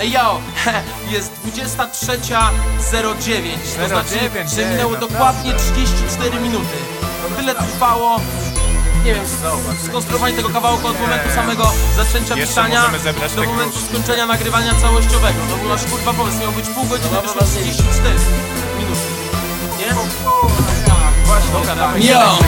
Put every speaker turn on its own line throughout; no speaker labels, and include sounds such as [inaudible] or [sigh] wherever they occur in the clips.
Ej, yo, [laughs] jest 23.09, to znaczy,
09,
że
ej,
minęło
naprawdę.
dokładnie 34 minuty. Tyle trwało, nie wiem, skonstruowanie tego kawałka od momentu samego zaczęcia
Jeszcze
pisania
możemy zebrać
do
te
momentu
gruszki.
skończenia nagrywania całościowego. To był nasz kurwa pomysł, miał być pół godziny, wyszło 34 minuty. Nie? Dobra, dawaj.
Yo!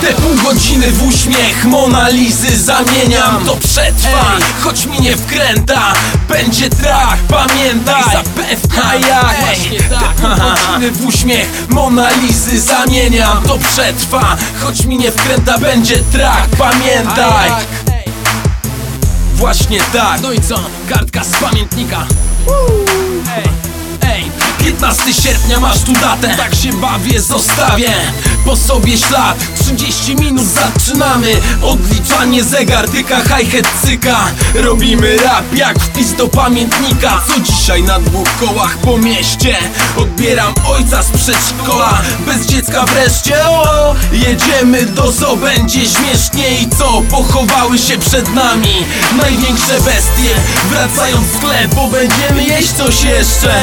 Te pół godziny w uśmiech Monalizy zamieniam. To przetrwa, choć mi nie wkręta. Będzie trak, pamiętaj. Zapewne, a jak
Właśnie tak.
Te pół godziny w uśmiech Monalizy zamieniam. To przetrwa, choć mi nie wkręta. Będzie trak, pamiętaj. Właśnie tak. No i co? Kartka z pamiętnika. Ej, ej. 15 sierpnia masz tu datę. Tak się bawię, zostawię Po sobie ślad. 30 minut zaczynamy. Odliczanie zegar tyka hi-hat cyka. Robimy rap jak wpis do pamiętnika. Co dzisiaj na dwóch kołach po mieście? Odbieram ojca z przedszkola. Bez dziecka wreszcie o, Jedziemy do zoo, będzie śmiesznie. I co? Pochowały się przed nami Największe bestie. Wracają sklep, bo będziemy jeść coś jeszcze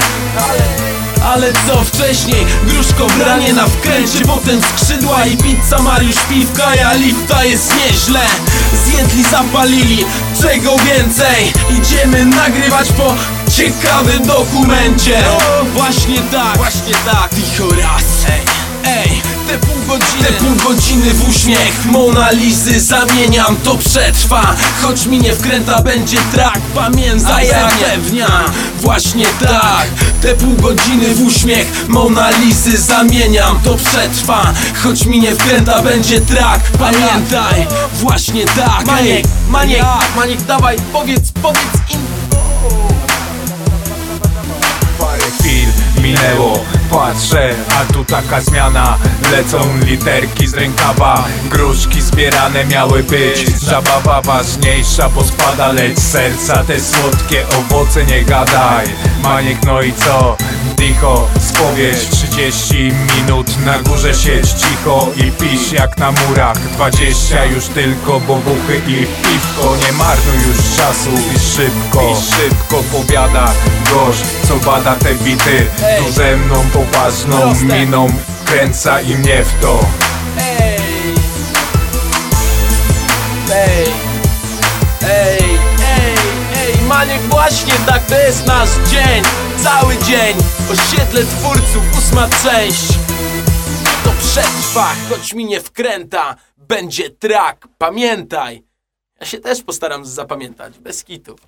ale co wcześniej? Gruszko branie na wkręcie Potem skrzydła i pizza Mariusz Piwka Ja lifta jest nieźle. Zjedli, zapalili Czego więcej? Idziemy nagrywać po ciekawym dokumencie. O, Właśnie tak, właśnie tak. Ticho raz godziny Te pół godziny w uśmiech. Monalizy zamieniam To przetrwa. Choć mi nie wkręta będzie trak Pamiętaj zapewnia Właśnie tak. Te pół godziny w uśmiech Monalizy zamieniam To przetrwa. Choć mi nie wkręta będzie trak Pamiętaj Właśnie tak.
Maniek, Maniek,
ja.
Maniek, dawaj, powiedz, powiedz im.
Parę chwil minęło, patrzę, a tu taka zmiana. Lecą literki z rękawa, gruszki zbierane miały być. Zabawa ważniejsza, bo spada lecz serca te słodkie owoce nie gadaj. Maniek no i co? Dicho, spowiedź 30 minut na górze siedź cicho i pisz jak na murach. 20 już tylko, bo buchy i piwko. Nie marnuj już czasu, pisz szybko Pisz szybko, powiada gość, co bada te bity. Tu ze mną poważną miną Kręca i mnie w to.
Ej, ej, ej, ej, Maniek, właśnie tak, to jest nasz dzień, cały dzień, osiedle twórców, ósma część. To przetrwa, choć mi nie wkręta, będzie trak, pamiętaj. Ja się też postaram zapamiętać, bez kitów.